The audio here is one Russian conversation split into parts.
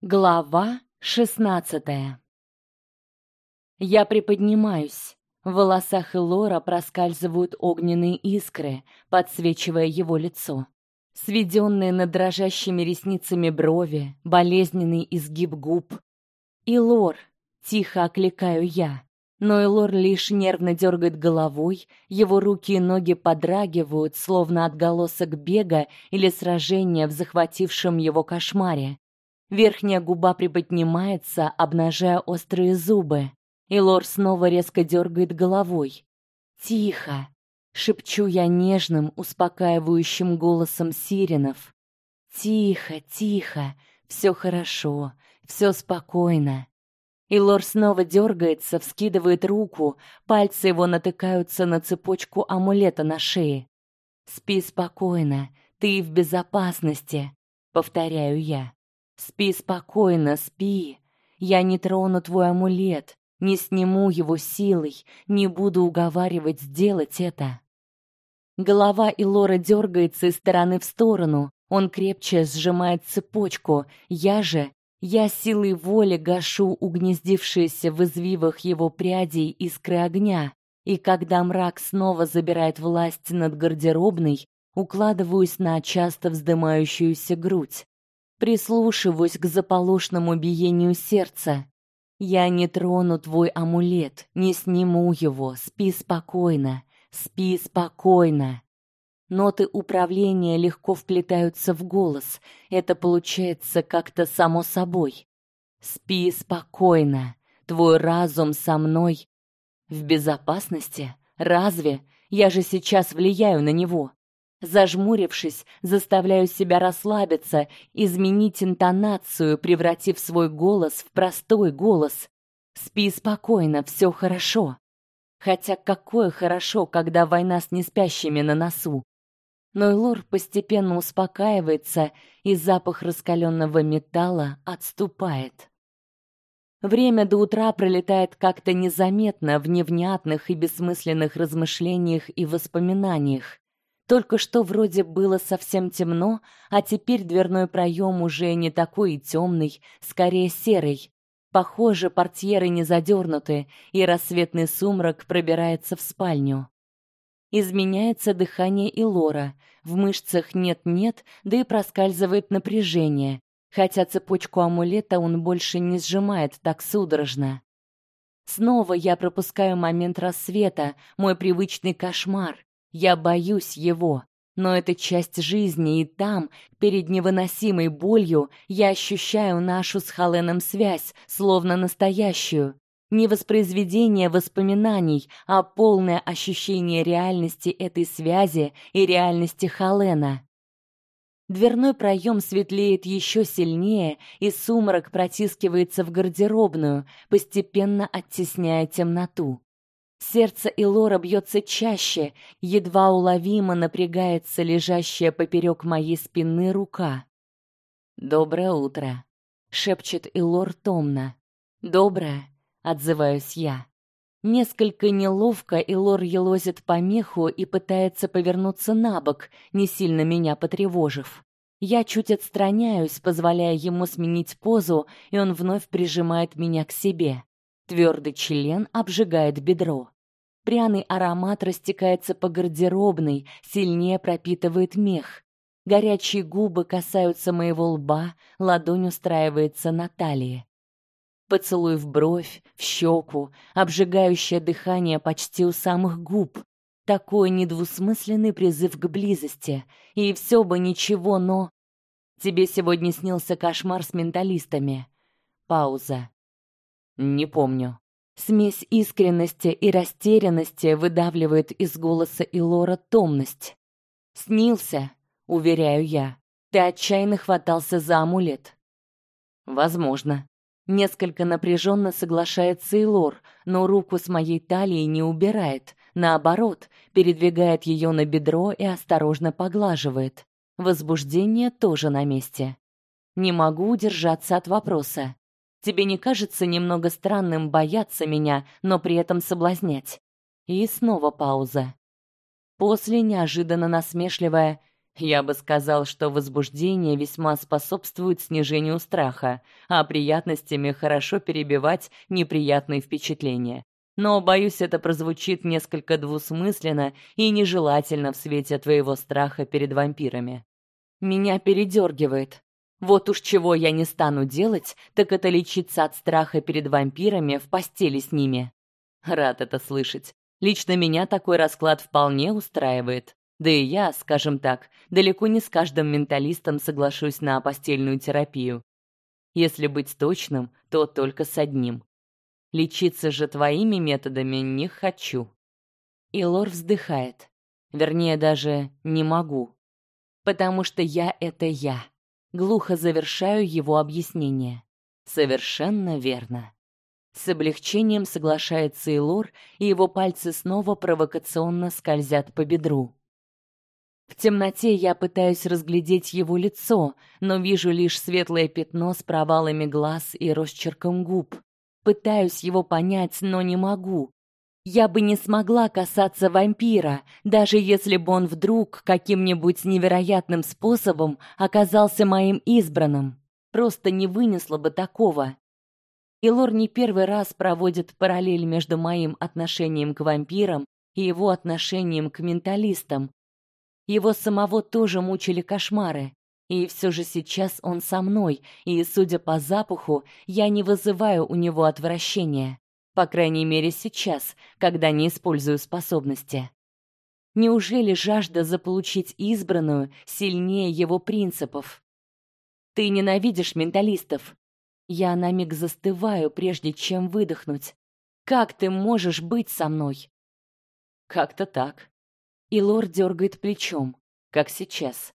Глава шестнадцатая. Я приподнимаюсь. В волосах Элора проскальзывают огненные искры, подсвечивая его лицо. Сведенные над дрожащими ресницами брови, болезненный изгиб губ. Илор, тихо окликаю я. Но Элор лишь нервно дергает головой, его руки и ноги подрагивают, словно отголосок бега или сражения в захватившем его кошмаре. Верхняя губа приподнимается, обнажая острые зубы. И Лор снова резко дергает головой. Тихо, шепчу я нежным, успокаивающим голосом сиренов. Тихо, тихо, все хорошо, все спокойно. И Лор снова дергается, вскидывает руку, пальцы его натыкаются на цепочку амулета на шее. Спи спокойно, ты в безопасности, повторяю я. Спи спокойно, спи. Я не трону твой амулет, не сниму его силой, не буду уговаривать сделать это. Голова Илора дергается из стороны в сторону. Он крепче сжимает цепочку. Я же, я силой воли гашу угнездившиеся в извивах его прядей искры огня. И когда мрак снова забирает власть над гардеробной, укладываюсь на часто вздымающуюся грудь. Прислушиваюсь к заполошному биению сердца. Я не трону твой амулет, не сниму его. Спи спокойно, спи спокойно. Ноты управления легко вплетаются в голос. Это получается как-то само собой. Спи спокойно. Твой разум со мной в безопасности. Разве я же сейчас влияю на него? Зажмурившись, заставляю себя расслабиться, изменить интонацию, превратив свой голос в простой голос. Спи спокойно, все хорошо. Хотя какое хорошо, когда война с неспящими на носу. Но Лор постепенно успокаивается, и запах раскаленного металла отступает. Время до утра пролетает как-то незаметно в невнятных и бессмысленных размышлениях и воспоминаниях. Только что вроде было совсем темно, а теперь дверной проем уже не такой и темный, скорее серый. Похоже, портьеры не задернуты, и рассветный сумрак пробирается в спальню. Изменяется дыхание и Лора. В мышцах нет-нет, да и проскальзывает напряжение, хотя цепочку амулета он больше не сжимает так судорожно. Снова я пропускаю момент рассвета, мой привычный кошмар. Я боюсь его, но это часть жизни, и там, перед невыносимой болью, я ощущаю нашу с Халеном связь, словно настоящую. Не воспроизведение воспоминаний, а полное ощущение реальности этой связи и реальности Халена. Дверной проем светлеет еще сильнее, и сумрак протискивается в гардеробную, постепенно оттесняя темноту. Сердце Илора бьется чаще, едва уловимо напрягается лежащая поперек моей спины рука. Доброе утро, шепчет Илор томно. Доброе, отзываюсь я. Несколько неловко Илор елозит по меху и пытается повернуться на бок, не сильно меня потревожив. Я чуть отстраняюсь, позволяя ему сменить позу, и он вновь прижимает меня к себе. Твердый член обжигает бедро. Пряный аромат растекается по гардеробной, сильнее пропитывает мех. Горячие губы касаются моего лба, ладонь устраивается на талии. Поцелуй в бровь, в щеку, обжигающее дыхание почти у самых губ. Такой недвусмысленный призыв к близости. И все бы ничего, но тебе сегодня снился кошмар с менталистами. Пауза. Не помню. Смесь искренности и растерянности выдавливает из голоса Илора томность. Снился, уверяю я. Ты отчаянно хватался за амулет. Возможно. Несколько напряженно соглашается Илор, но руку с моей талии не убирает, наоборот, передвигает ее на бедро и осторожно поглаживает. Возбуждение тоже на месте. Не могу удержаться от вопроса. Тебе не кажется немного странным бояться меня, но при этом соблазнять? И снова пауза. После неожиданно насмешливая: Я бы сказал, что возбуждение весьма способствует снижению страха, а приятностями хорошо перебивать неприятные впечатления. Но, боюсь, это прозвучит несколько двусмысленно и нежелательно в свете твоего страха перед вампирами. Меня передергивает. Вот уж чего я не стану делать, так это лечиться от страха перед вампирами в постели с ними. Рад это слышать. Лично меня такой расклад вполне устраивает. Да и я, скажем так, далеко не с каждым менталистом соглашусь на постельную терапию. Если быть точным, то только с одним. Лечиться же твоими методами не хочу. И Лор вздыхает. Вернее, даже не могу. Потому что я — это я. Глухо завершаю его объяснение. Совершенно верно. С облегчением соглашается Илор, и его пальцы снова провокационно скользят по бедру. В темноте я пытаюсь разглядеть его лицо, но вижу лишь светлое пятно с провалами глаз и росчерком губ. Пытаюсь его понять, но не могу. Я бы не смогла касаться вампира, даже если бы он вдруг каким-нибудь невероятным способом оказался моим избранным. Просто не вынесла бы такого. И Лор не первый раз проводит параллель между моим отношением к вампирам и его отношением к менталистам, его самого тоже мучили кошмары. И все же сейчас он со мной, и, судя по запаху, я не вызываю у него отвращения. По крайней мере сейчас, когда не использую способности. Неужели жажда заполучить избранную сильнее его принципов? Ты ненавидишь менталистов. Я на миг застываю, прежде чем выдохнуть. Как ты можешь быть со мной? Как-то так. И Лор дергает плечом, как сейчас.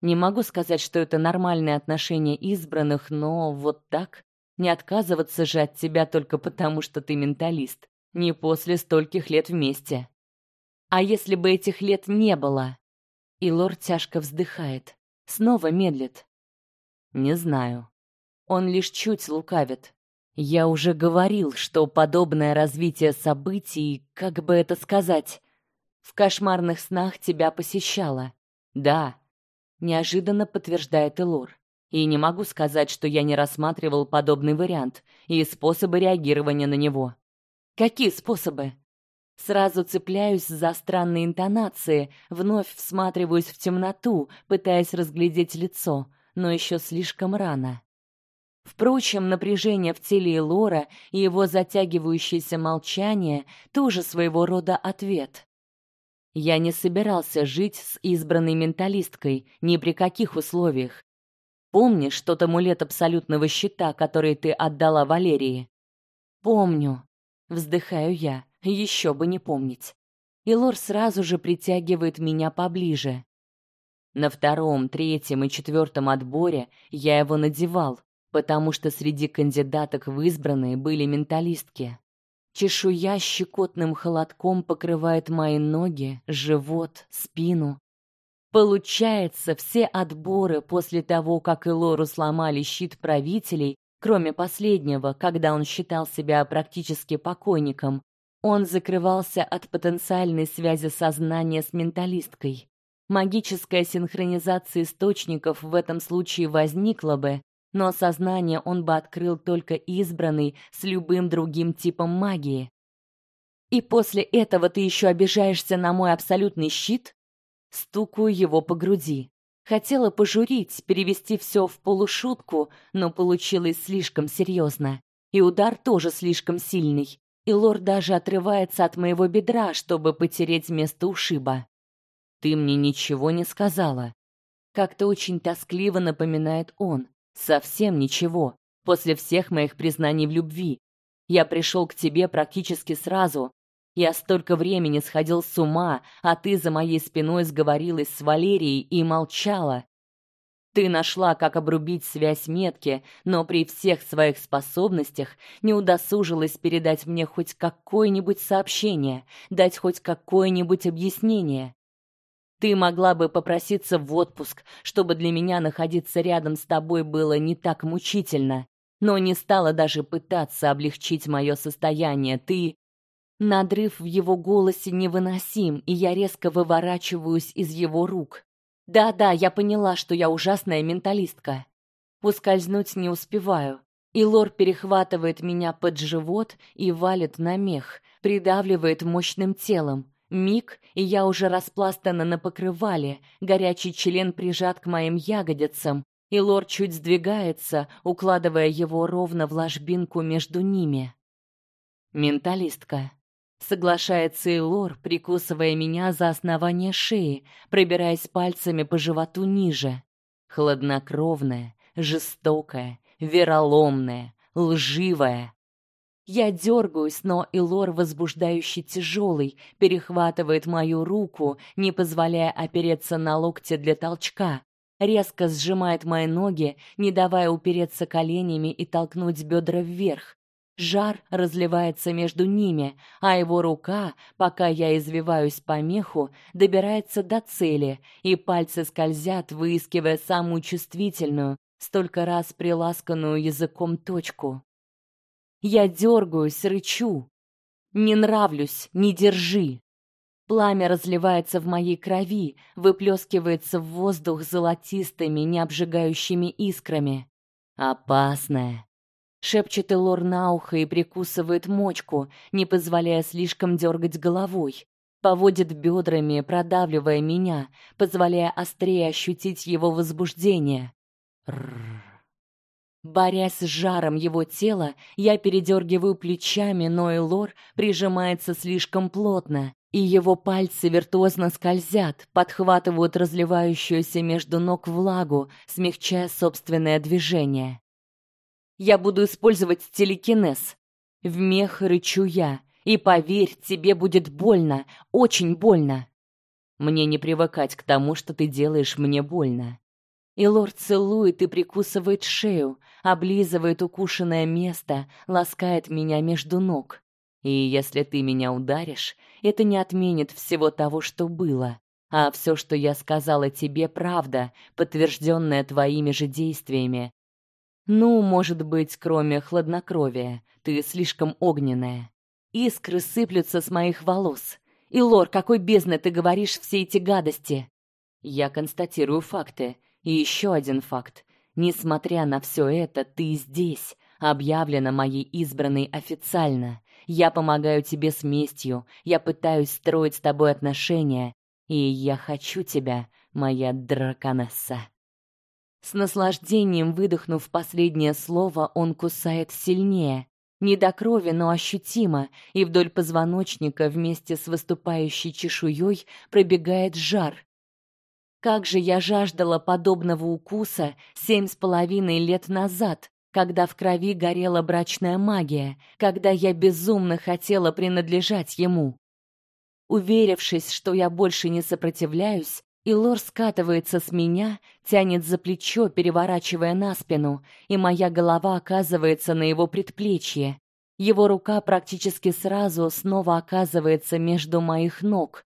Не могу сказать, что это нормальное отношение избранных, но вот так не отказываться же от тебя только потому, что ты менталист, не после стольких лет вместе. А если бы этих лет не было? И Лор тяжко вздыхает, снова медлит. Не знаю. Он лишь чуть лукавит. Я уже говорил, что подобное развитие событий, как бы это сказать, в кошмарных снах тебя посещала. Да, неожиданно подтверждает Элор. И не могу сказать, что я не рассматривал подобный вариант и способы реагирования на него. Какие способы? Сразу цепляюсь за странные интонации, вновь всматриваюсь в темноту, пытаясь разглядеть лицо, но еще слишком рано. Впрочем, напряжение в теле Лора и его затягивающееся молчание тоже своего рода ответ. Я не собирался жить с избранной менталисткой ни при каких условиях. Помнишь тот амулет абсолютного щита, который ты отдала Валерии? Помню. Вздыхаю я. Еще бы не помнить. И Лор сразу же притягивает меня поближе. На втором, третьем и четвертом отборе я его надевал, потому что среди кандидаток в избранные были менталистки. Чешуя щекотным холодком покрывает мои ноги, живот, спину. Получается, все отборы после того, как Элору сломали щит правителей, кроме последнего, когда он считал себя практически покойником, он закрывался от потенциальной связи сознания с менталисткой. Магическая синхронизация источников в этом случае возникла бы, но сознание он бы открыл только избранный с любым другим типом магии. И после этого ты еще обижаешься на мой абсолютный щит? Стукаю его по груди. Хотела пожурить, перевести все в полушутку, но получилось слишком серьезно. И удар тоже слишком сильный. И лорд даже отрывается от моего бедра, чтобы потереть место ушиба. Ты мне ничего не сказала. Как-то очень тоскливо напоминает он. Совсем ничего. После всех моих признаний в любви. Я пришел к тебе практически сразу. Я столько времени сходил с ума, а ты за моей спиной сговорилась с Валерией и молчала. Ты нашла, как обрубить связь метки, но при всех своих способностях не удосужилась передать мне хоть какое-нибудь сообщение, дать хоть какое-нибудь объяснение. Ты могла бы попроситься в отпуск, чтобы для меня находиться рядом с тобой было не так мучительно, но не стала даже пытаться облегчить мое состояние. Ты Надрыв в его голосе невыносим, и я резко выворачиваюсь из его рук. Да-да, я поняла, что я ужасная менталистка. Ускользнуть не успеваю. И Лор перехватывает меня под живот и валит на мех, придавливает мощным телом. Миг, и я уже распластана на покрывале, горячий член прижат к моим ягодицам, и Лор чуть сдвигается, укладывая его ровно в ложбинку между ними. Менталистка. Соглашается и Лор, прикусывая меня за основание шеи, пробираясь пальцами по животу ниже. Хладнокровная, жестокая, вероломная, лживая. Я дергаюсь, но Илор, возбуждающий тяжелый, перехватывает мою руку, не позволяя опереться на локте для толчка. Резко сжимает мои ноги, не давая упереться коленями и толкнуть бедра вверх. Жар разливается между ними, а его рука, пока я извиваюсь по меху, добирается до цели, и пальцы скользят, выискивая самую чувствительную, столько раз приласканную языком точку. Я дергаюсь, рычу. Не нравлюсь, не держи. Пламя разливается в моей крови, выплескивается в воздух золотистыми, не обжигающими искрами. Опасное, шепчет Элор на ухо и прикусывает мочку, не позволяя слишком дергать головой. Поводит бедрами, продавливая меня, позволяя острее ощутить его возбуждение. Рррр. Борясь с жаром его тела, я передергиваю плечами, но Элор прижимается слишком плотно, и его пальцы виртуозно скользят, подхватывают разливающуюся между ног влагу, смягчая собственное движение. Я буду использовать телекинез. В мех рычу я. И поверь, тебе будет больно, очень больно. Мне не привыкать к тому, что ты делаешь мне больно. И лорд целует и прикусывает шею, облизывает укушенное место, ласкает меня между ног. И если ты меня ударишь, это не отменит всего того, что было. А все, что я сказала тебе, правда, подтвержденная твоими же действиями, ну, может быть, кроме хладнокровия, ты слишком огненная. Искры сыплются с моих волос. И лор, какой бездны ты говоришь все эти гадости? Я констатирую факты. И еще один факт. Несмотря на все это, ты здесь, объявлена моей избранной официально. Я помогаю тебе с местью, я пытаюсь строить с тобой отношения, и я хочу тебя, моя драконесса. С наслаждением выдохнув последнее слово, он кусает сильнее. Не до крови, но ощутимо, и вдоль позвоночника вместе с выступающей чешуей пробегает жар. Как же я жаждала подобного укуса семь с половиной лет назад, когда в крови горела брачная магия, когда я безумно хотела принадлежать ему. Уверившись, что я больше не сопротивляюсь, и Лор скатывается с меня, тянет за плечо, переворачивая на спину, и моя голова оказывается на его предплечье. Его рука практически сразу снова оказывается между моих ног.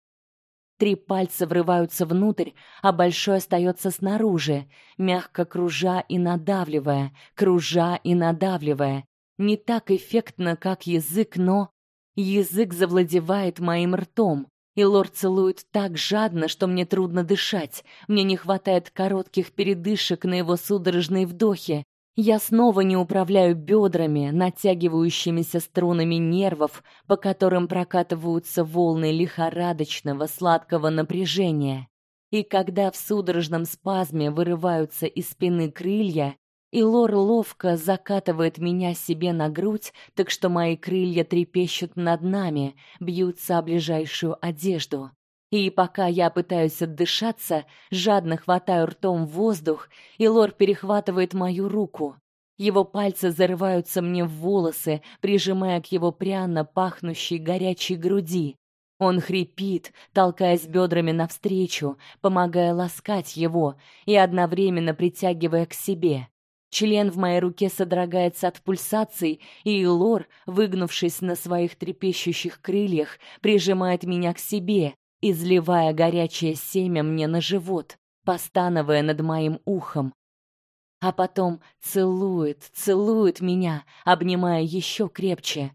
Три пальца врываются внутрь, а большой остается снаружи, мягко кружа и надавливая, кружа и надавливая. Не так эффектно, как язык, но язык завладевает моим ртом. И лорд целует так жадно, что мне трудно дышать. Мне не хватает коротких передышек на его судорожные вдохи. Я снова не управляю бедрами, натягивающимися струнами нервов, по которым прокатываются волны лихорадочного сладкого напряжения. И когда в судорожном спазме вырываются из спины крылья, и Лор ловко закатывает меня себе на грудь, так что мои крылья трепещут над нами, бьются о ближайшую одежду. И пока я пытаюсь отдышаться, жадно хватаю ртом воздух, и Лор перехватывает мою руку. Его пальцы зарываются мне в волосы, прижимая к его пряно пахнущей горячей груди. Он хрипит, толкаясь бедрами навстречу, помогая ласкать его и одновременно притягивая к себе. Член в моей руке содрогается от пульсаций, и Лор, выгнувшись на своих трепещущих крыльях, прижимает меня к себе, изливая горячее семя мне на живот, постановая над моим ухом. А потом целует, целует меня, обнимая еще крепче.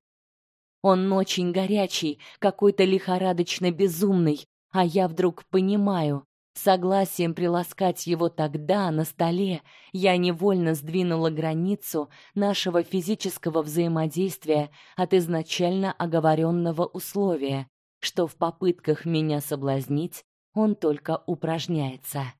Он очень горячий, какой-то лихорадочно безумный, а я вдруг понимаю, Согласием приласкать его тогда на столе я невольно сдвинула границу нашего физического взаимодействия от изначально оговоренного условия, что в попытках меня соблазнить он только упражняется.